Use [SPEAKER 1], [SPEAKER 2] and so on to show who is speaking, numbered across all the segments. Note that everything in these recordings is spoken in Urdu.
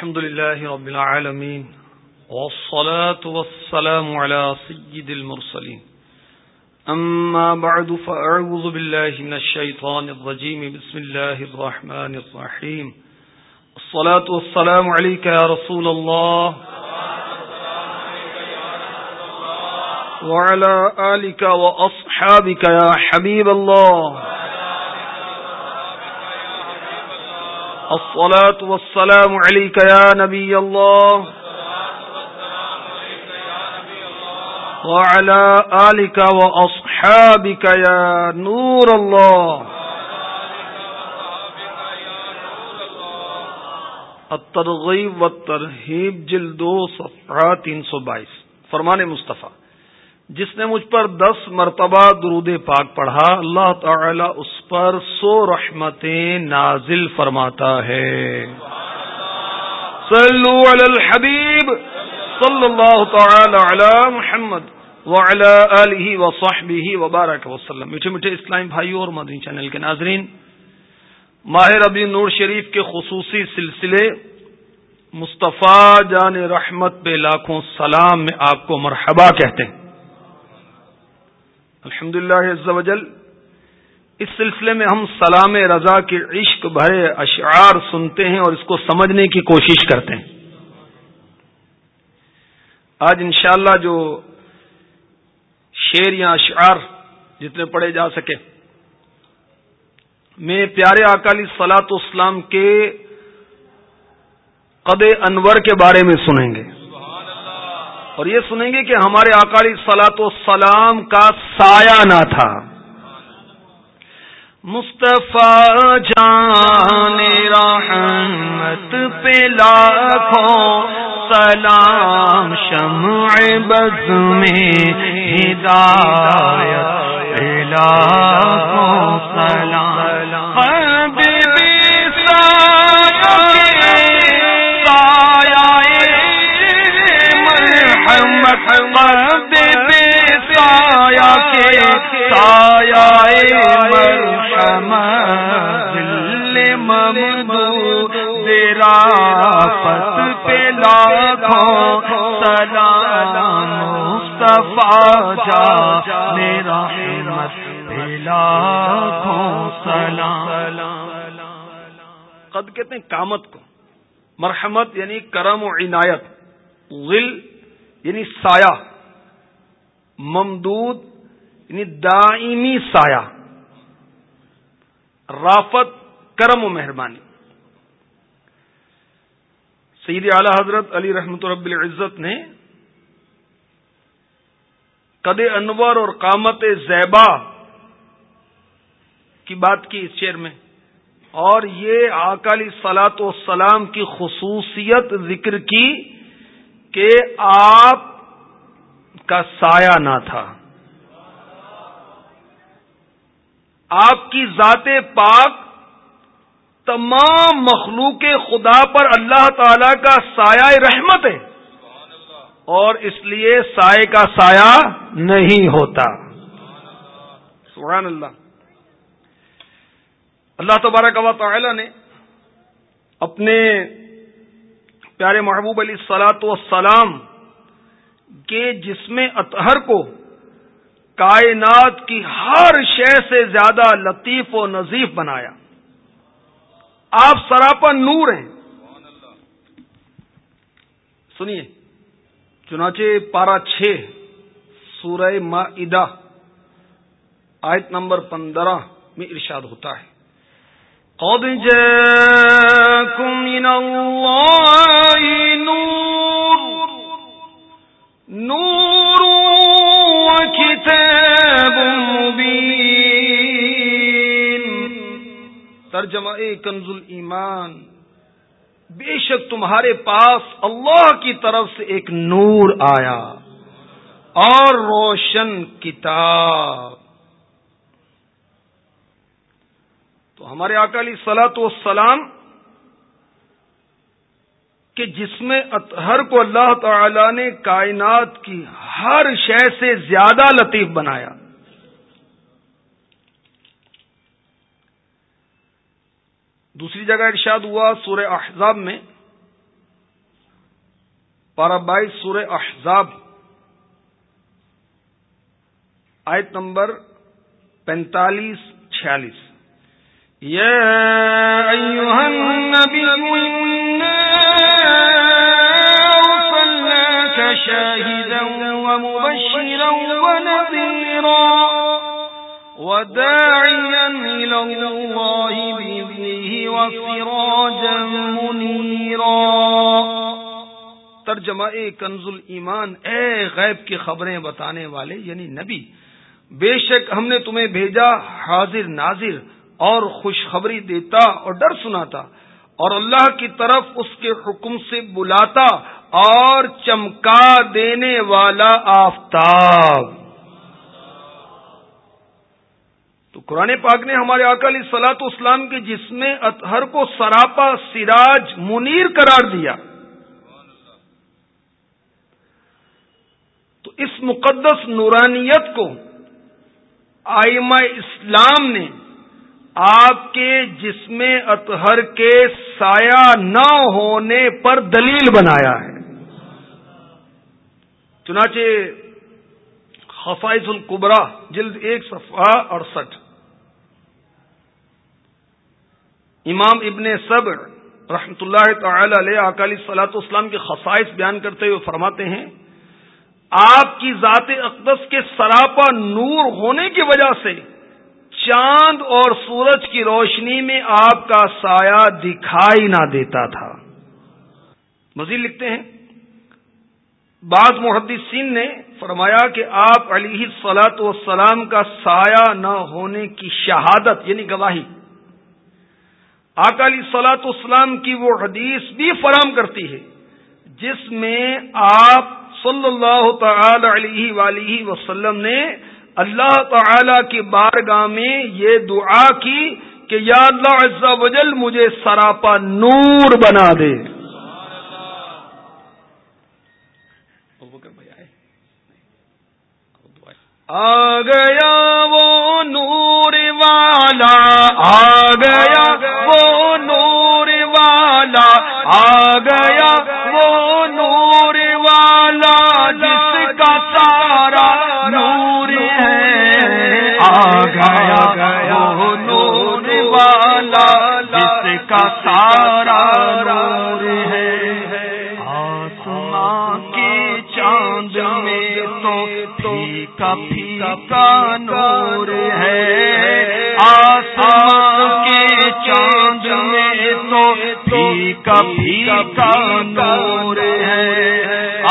[SPEAKER 1] الحمد لله رب العالمين والصلاة والسلام على سيد المرسلين. أما بعد، فأعوذ بالله من الشيطان الرجيم. بسم الله الرحمن الرحيم. الصلاة والسلام عليك يا رسول الله. وعلى آلك وأصحابك يا حبيب الله. الصلاة والسلام عليك يا نبي الله. وعلى آلك وأصحابك يا نور الله. الترغیب والترہیب جلدو صفحہ تین سو بائیس. فرمان مصطفیٰ. جس نے مجھ پر دس مرتبہ درود پاک پڑھا، اللہ تعالی اس پر سو رحمتیں نازل فرماتا ہے۔ صلو علی الحبیب، صلی اللہ تعالی علی محمد وعلی آلہ وصحبہ وبارک وسلم۔ میٹھے میٹھے اسلام بھائیوں اور مدنی چینل کے ناظرین ماہر ربی نور شریف کے خصوصی سلسلے مصطفیٰ جان رحمت پہ لاکھوں سلام میں آپ کو مرحبا کہتے ہیں۔ الحمد للہ اس سلسلے میں ہم سلام رضا کے عشق بھرے اشعار سنتے ہیں اور اس کو سمجھنے کی کوشش کرتے ہیں۔ آج انشاءاللہ جو شیر یا اشعار جتنے پڑھے جا سکے میں پیارے اکالی سلاط اسلام کے قد انور کے بارے میں سنیں گے۔ اور یہ سنیں گے کہ ہمارے اکالی سلاط و سلام کا سایہ نہ تھا۔ مصطفیٰ جان رحمت پہ لاکھوں سلام شمع بز میں ہدایت لاکھوں سلام۔ کے سایہ دل ممدو تیرا پت پہ لاکھوں سلام مصطفیٰ جا میرا پہ لاکھوں سلام۔ قد کہتے ہیں کامت کو۔ مرحمت یعنی کرم و عنایت غل یعنی سایہ، ممدود یعنی دائمی سایہ، رافت، کرم و مہربانی۔ سید اعلی حضرت علی رحمت رب العزت نے قد انور اور قامت زیبا کی بات کی اس شعر میں، اور یہ اکالی سلاط و سلام کی خصوصیت ذکر کی کہ آپ کا سایہ نہ تھا۔ آپ کی ذات پاک تمام مخلوق خدا پر اللہ تعالی کا سایہ رحمت ہے۔ اور اس لیے سائے کا سایہ نہیں ہوتا۔ سبحان اللہ۔ اللہ تبارک و تعالی نے اپنے پیارے محبوب علی سلاۃ وسلام کہ جس میں اطہر کو کائنات کی ہر شے سے زیادہ لطیف و نظیف بنایا۔ آپ سراپا نور ہیں۔ سنیے، چنانچہ پارا چھ، سورہ معدہ آیت نمبر پندرہ میں ارشاد ہوتا ہے۔ قد جاءكم من الله نور۔ نور ترجمہ کنز ایمان بے شک تمہارے پاس اللہ کی طرف سے ایک نور آیا۔ اور روشن کتاب۔ تو ہمارے اکالی سلاۃ والسلام کہ جس میں اطہر کو اللہ تعالی نے کائنات کی ہر شے سے زیادہ لطیف بنایا۔ دوسری جگہ ارشاد ہوا سورہ احزاب میں پارا بائیس سور احزاب آیت نمبر پینتالیس چھیالیس
[SPEAKER 2] شاهدا ومبشرا ونذيرا وداعيا إلى الله بإذنه وفراجا منيرا.
[SPEAKER 1] ترجمہ کنز ایمان اے غیب کی خبریں بتانے والے یعنی نبی، بے شک ہم نے تمہیں بھیجا حاضر ناظر اور خوشخبری دیتا اور ڈر سناتا اور اللہ کی طرف اس کے حکم سے بلاتا اور چمکا دینے والا آفتاب۔ تو قرآن پاک نے ہمارے اکالی سلاط اسلام کے جسم اطہر کو سراپا، سراج، منیر قرار دیا۔ تو اس مقدس نورانیت کو آئمہ اسلام نے آپ کے جسم اطہر کے سایہ نہ ہونے پر دلیل بنایا ہے۔ چنانچہ خفائز القبرا، جلد ایک، صفحہ اڑسٹھ۔ امام ابن سب رحمت اللہ تعالی علیہ اکالی سلاط اسلام کے خصائص بیان کرتے ہوئے فرماتے ہیں، آپ کی ذات اقدس کے سراپا نور ہونے کی وجہ سے چاند اور سورج کی روشنی میں آپ کا سایہ دکھائی نہ دیتا تھا۔ مزید لکھتے ہیں، بعض محدثین نے فرمایا کہ آپ علی سلاط وسلام کا سایہ نہ ہونے کی شہادت یعنی گواہی علی سلاط اسلام کی وہ حدیث بھی فراہم کرتی ہے، جس میں آپ صلی اللہ تعالی علیہ ولیہ وسلم نے اللہ تعالی کی بارگاہ میں یہ دعا کی کہ یا اللہ عز و جل مجھے سراپا نور بنا دے۔ آ گیا وہ نور والا، آ گیا ہے آ گیا نور والا جس کا سارا نور ہے۔ آسمان کے چاند میں تو کبھی کا نور ہے۔ آسمان کے چاند میں تو کبھی کا نور ہے۔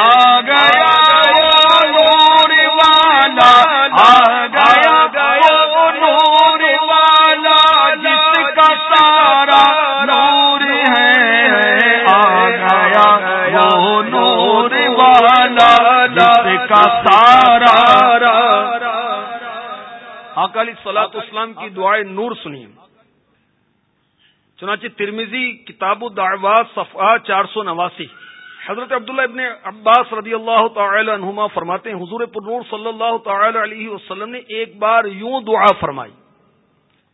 [SPEAKER 1] اکالی سلاط اسلام کی دعائیں نور سنیے چنانچہ ترمیزی کتاب الدعوات صفحہ چار سو نواسی۔ حضرت عبداللہ ابن عباس رضی اللہ تعالی عنہما فرماتے ہیں، حضور پر نور صلی اللہ تعالی علیہ وسلم نے ایک بار یوں دعا فرمائی۔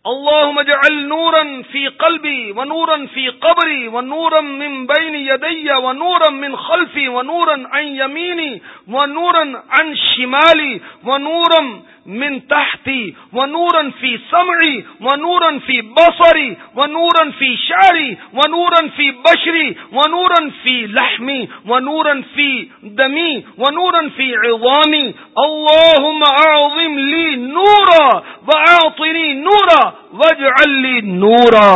[SPEAKER 1] اللهم اجعل نورا في قلبي ونورا في قبري ونورا من بين يدي ونورا من خلفي ونورا عن يميني ونورا عن شمالي ونورا من تحتي ونورا في سمعي ونورا في بصري ونورا في شعري ونورا في بشري ونورا في لحمي ونورا في دمي ونورا في عظامي اللهم اعظم لي نورا واعطني نورا واجعل لي نورا.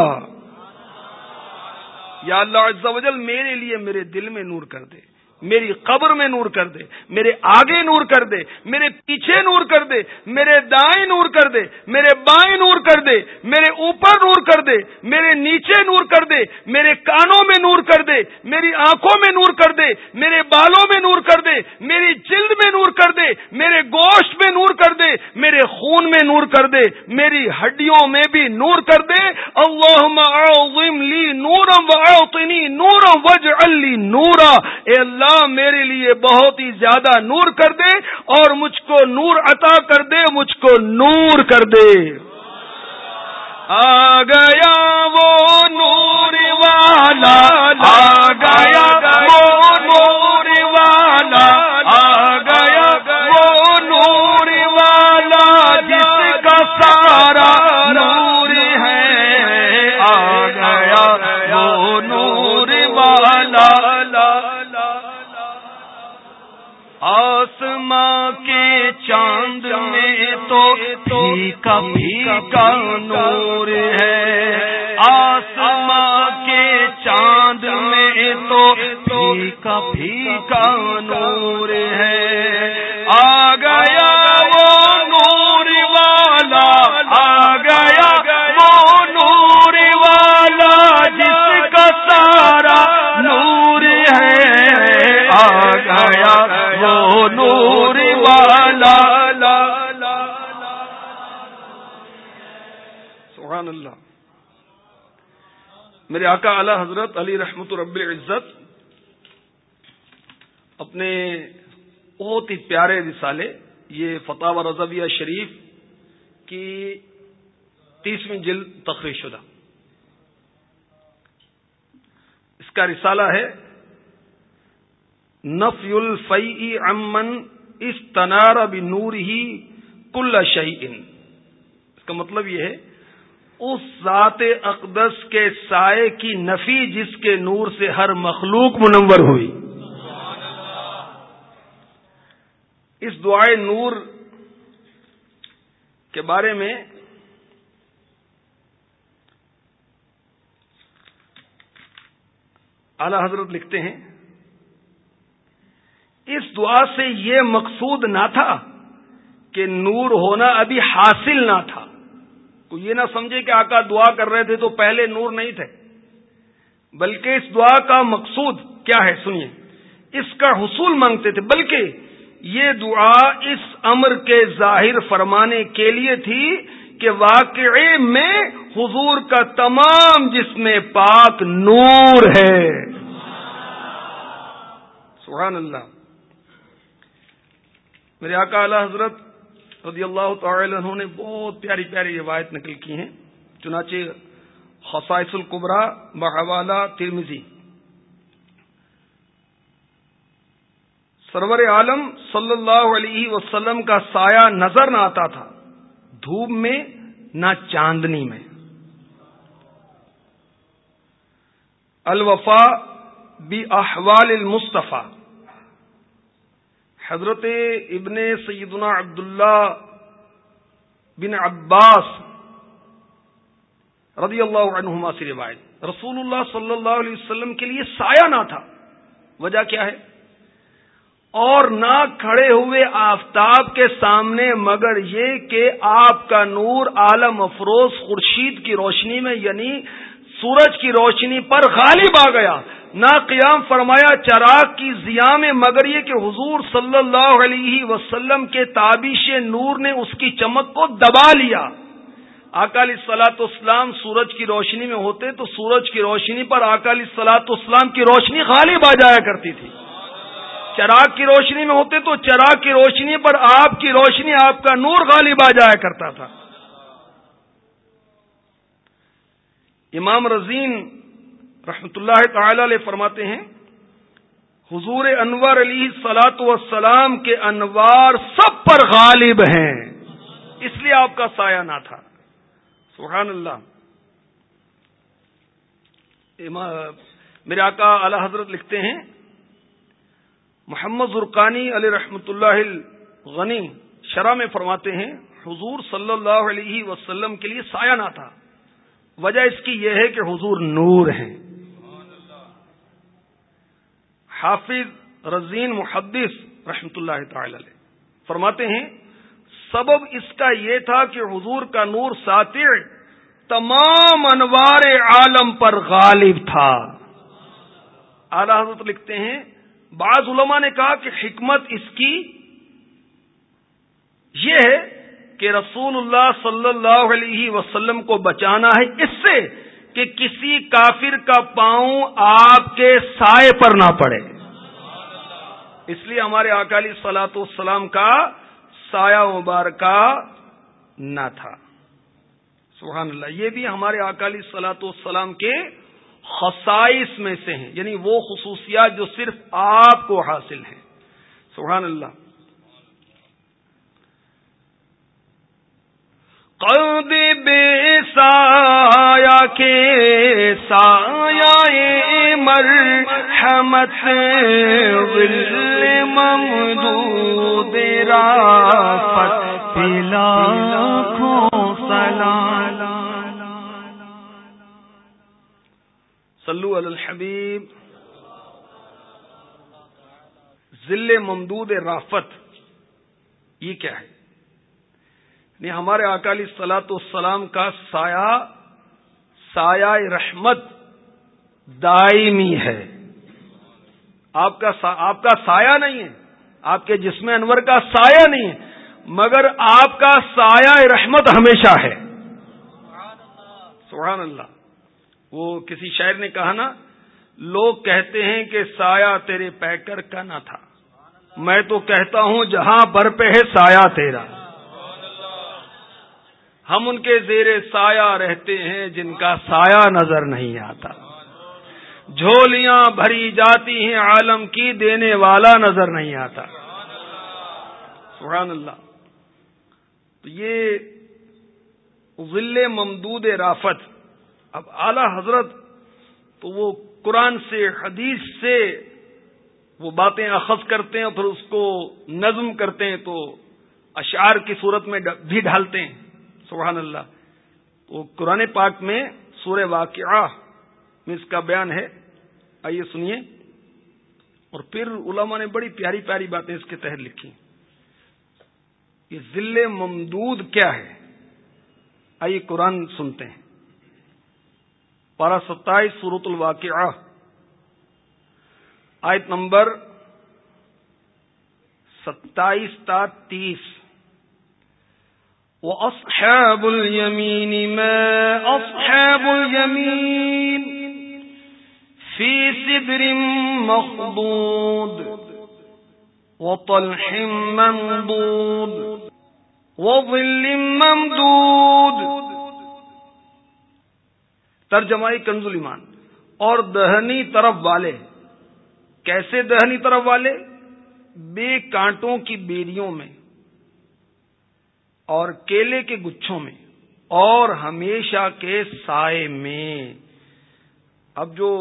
[SPEAKER 1] یا اللہ عز و جل میرے لیے میرے دل میں نور کر دے. میری قبر میں نور کر دے میرے آگے نور کر دے میرے پیچھے نور کر دے میرے دائیں نور کر دے میرے بائیں نور کر دے میرے اوپر نور کر دے میرے نیچے نور کر دے میرے کانوں میں نور کر دے میری آنکھوں میں نور کر دے میرے بالوں میں نور کر دے میری جلد میں نور کر دے میرے گوشت میں نور کر دے میرے خون میں نور کر دے میری ہڈیوں میں بھی نور کر دے اعظم لی نورم نورم وجعل نورا اے اللہ اللہ میرے لیے بہت ہی زیادہ نور کر دے اور مجھ کو نور عطا کر دے، مجھ کو نور کر دے۔ آ گیا وہ نور والا، آ گیا
[SPEAKER 2] چاند میں تو پھیکا پھیکا نور ہے۔ آسماں کے چاند میں تو پھیکا پھیکا نور ہے۔ آ گیا وہ نور والا، آ گیا وہ نور والا جس کا سارا نور ہے۔ آ گیا وہ نور والا
[SPEAKER 1] سبحان اللہ میرے آقا اعلی حضرت علی رحمت رب العزت اپنے بہت ہی پیارے رسالے، یہ فتح و رضویہ شریف کی تیسویں جلد تخریح شدہ۔ اس کا رسالہ ہے، نفی الفی امن اس تنار نور ہی کل شعین اس کا مطلب یہ ہے، اس ذات اقدس کے سائے کی نفی جس کے نور سے ہر مخلوق منور ہوئی۔ اس دعائے نور کے بارے میں اعلی حضرت لکھتے ہیں۔ اس دعا سے یہ مقصود نہ تھا کہ نور ہونا ابھی حاصل نہ تھا۔ کوئی یہ نہ سمجھے کہ آقا دعا کر رہے تھے تو پہلے نور نہیں تھے۔ بلکہ اس دعا کا مقصود کیا ہے؟ سنیے۔ اس کا حصول مانگتے تھے، بلکہ یہ دعا اس امر کے ظاہر فرمانے کے لیے تھی کہ واقعے میں حضور کا تمام جسم پاک نور ہے۔ سبحان اللہ۔ میرے آقا اعلی حضرت رضی اللہ تعالی عنہ نے بہت پیاری پیاری روایت نقل کی ہیں، چنانچہ خصائص القبرا بحوالہ ترمزی سرور عالم صلی اللہ علیہ وسلم کا سایہ نظر نہ آتا تھا، دھوپ میں نہ چاندنی میں۔ الوفا بی احوال المصطفیٰ۔ حضرت ابن سیدنا عبداللہ بن عباس رضی اللہ عنہما سے روایت۔ رسول اللہ صلی اللہ علیہ وسلم کے لیے سایہ نہ تھا۔ وجہ کیا ہے؟ اور نہ کھڑے ہوئے آفتاب کے سامنے، مگر یہ کہ آپ کا نور عالم افروز خورشید کی روشنی میں یعنی سورج کی روشنی پر غالب آ گیا۔ نہ قیام فرمایا، چراغ کی ضیا میں مگر یہ کہ حضور صلی اللہ علیہ وسلم کے تابش نور نے اس کی چمک کو دبا لیا۔ اکالی سلاط اسلام سورج کی روشنی میں ہوتے تو سورج کی روشنی پر اکالی سلاط اسلام کی روشنی غالب آ جایا کرتی تھی۔ چراغ کی روشنی میں ہوتے تو چراغ کی روشنی پر آپ کی روشنی، آپ کا نور غالب آ جایا کرتا تھا۔ امام رضین رحمت اللہ تعالی علیہ فرماتے ہیں، حضور انور علی سلاط وسلام کے انوار سب پر غالب ہیں۔ اس لیے آپ کا سایہ نہ تھا۔ سبحان اللہ۔ میرے آقا اعلی حضرت لکھتے ہیں، محمد زرقانی علیہ رحمت اللہ غنی شرح میں فرماتے ہیں، حضور صلی اللہ علیہ وسلم کے لیے سایہ نہ تھا۔ وجہ اس کی یہ ہے کہ حضور نور ہیں۔ حافظ رضین محدث رحمت اللہ تعالی علیہ فرماتے ہیں، سبب اس کا یہ تھا کہ حضور کا نور ساتر تمام انوار عالم پر غالب تھا۔ اعلی حضرت لکھتے ہیں، بعض علماء نے کہا کہ حکمت اس کی یہ ہے کہ رسول اللہ صلی اللہ علیہ وسلم کو بچانا ہے اس سے کہ کسی کافر کا پاؤں آپ کے سائے پر نہ پڑے۔ اس لیے ہمارے اکالی سلاط والسلام کا سایہ مبارکہ نہ تھا۔ سبحان اللہ، یہ بھی ہمارے اکالی سلاط والسلام کے خصائص میں سے ہیں یعنی وہ خصوصیات جو صرف آپ کو حاصل ہیں۔ سبحان اللہ
[SPEAKER 2] قلب بے سایہ کے سایہ مرحمت ظل ممدود رافت پلا سلام۔
[SPEAKER 1] صلو علی الحبیب۔ ذل ممدود رافت یہ کیا ہے؟ یعنی ہمارے اکالی سلاط السلام کا سایہ سایہ رحمت دائمی ہے۔ آپ کا آپ کا سایہ نہیں ہے، آپ کے جسم انور کا سایہ نہیں ہے، مگر آپ کا سایہ رحمت ہمیشہ ہے۔ سبحان اللہ۔ وہ کسی شاعر نے کہا نا، لوگ کہتے ہیں کہ سایہ تیرے پیکر کا نہ تھا۔ میں تو کہتا ہوں، جہاں بر پہ ہے سایہ تیرا۔ ہم ان کے زیر سایہ رہتے ہیں جن کا سایہ نظر نہیں آتا۔ جھولیاں بھری جاتی ہیں، عالم کی دینے والا نظر نہیں آتا۔ سبحان اللہ۔ تو یہ ضلع ممدود رافت۔ اب اعلی حضرت تو وہ قرآن سے، حدیث سے وہ باتیں اخذ کرتے ہیں اور پھر اس کو نظم کرتے ہیں تو اشعار کی صورت میں بھی ڈھالتے ہیں۔ سبحان اللہ۔ تو قرآن پاک میں سورہ واقعہ میں اس کا بیان ہے۔ آئیے سنیے۔ اور پھر علماء نے بڑی پیاری پیاری باتیں اس کے تحت لکھی۔ یہ ذل ممدود کیا ہے؟ آئیے قرآن سنتے ہیں۔ پارہ ستائیس سورت الواقعہ۔ آیت نمبر ستائیس تا تیس۔
[SPEAKER 2] وأصحاب اليمين ما أصحاب اليمين في سدر مخضود وطلح منضود وظل ممدود
[SPEAKER 1] ترجمائی کنز ایمان اور دہنی طرف والے کیسے دہنی طرف والے؟ بے کانٹوں کی بیریوں میں اور کیلے کے گچھوں میں، اور ہمیشہ کے سائے میں۔ اب جو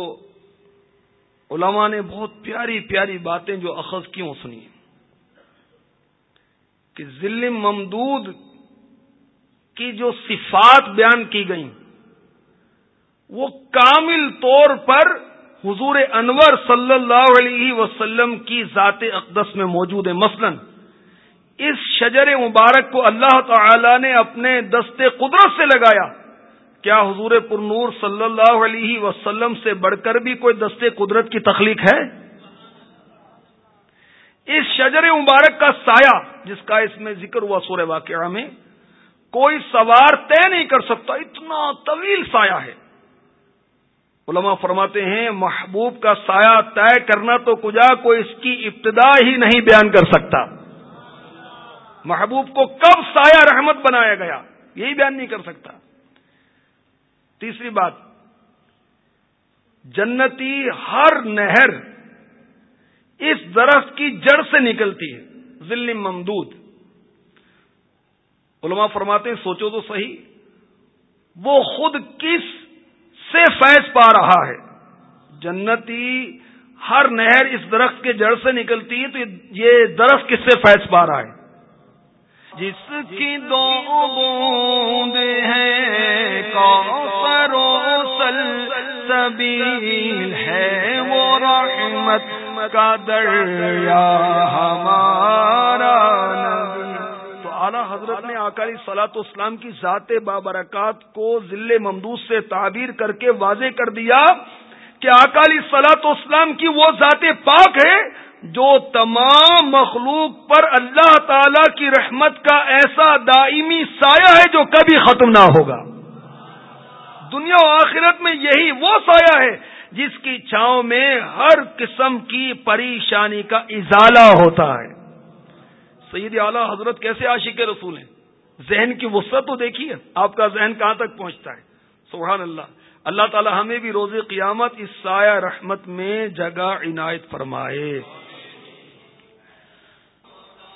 [SPEAKER 1] علماء نے بہت پیاری پیاری باتیں جو اخذ کیوں سنی کہ ذل ممدود کی جو صفات بیان کی گئیں، وہ کامل طور پر حضور انور صلی اللہ علیہ وسلم کی ذات اقدس میں موجود ہے مثلاً اس شجر مبارک کو اللہ تعالی نے اپنے دستے قدرت سے لگایا۔ کیا حضور پر نور صلی اللہ علیہ وسلم سے بڑھ کر بھی کوئی دستے قدرت کی تخلیق ہے؟ اس شجر مبارک کا سایہ، جس کا اس میں ذکر ہوا سورہ واقعہ میں، کوئی سوار طے نہیں کر سکتا، اتنا طویل سایہ ہے۔ علماء فرماتے ہیں، محبوب کا سایہ طے کرنا تو کجا کوئی اس کی ابتدا ہی نہیں بیان کر سکتا۔ محبوب کو کب سایہ رحمت بنایا گیا؟ یہی بیان نہیں کر سکتا۔ تیسری بات، جنتی ہر نہر اس درخت کی جڑ سے نکلتی ہے ذل ممدود۔ علماء فرماتے ہیں، سوچو تو صحیح، وہ خود کس سے فیض پا رہا ہے؟ جنتی ہر نہر اس درخت کے جڑ سے نکلتی ہے، تو یہ درخت کس سے فیض پا رہا ہے؟
[SPEAKER 2] جس کی دو بوند ہے کوثر سل سبیل ہے، وہ رحمت کا دریا ہمارا
[SPEAKER 1] تو اعلی حضرت نے آکاری سلاط اسلام کی ذات بابرکات کو ضلع ممدوس سے تعبیر کر کے واضح کر دیا کہ اکالی سلاط اسلام کی وہ ذات پاک ہے جو تمام مخلوق پر اللہ تعالی کی رحمت کا ایسا دائمی سایہ ہے جو کبھی ختم نہ ہوگا۔ دنیا و آخرت میں یہی وہ سایہ ہے جس کی چھاؤں میں ہر قسم کی پریشانی کا ازالہ ہوتا ہے۔ سید اعلی حضرت کیسے عاشق رسول ہیں؟ ذہن کی وسعت تو دیکھیے، آپ کا ذہن کہاں تک پہنچتا ہے؟ سبحان اللہ۔ اللہ تعالی ہمیں بھی روز قیامت اس سایہ رحمت میں جگہ عنایت فرمائے۔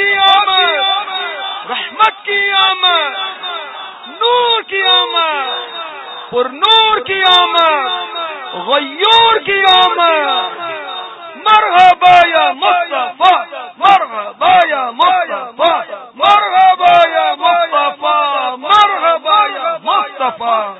[SPEAKER 1] کی آمد، رحمت کی آمد، نور کی آمد، پر نور کی آمد، غیور کی آمد۔ مرحبا یا مصطفیٰ، مرحبا یا مصطفیٰ، مرحبا یا مصطفیٰ، مرحبا یا مصطفیٰ۔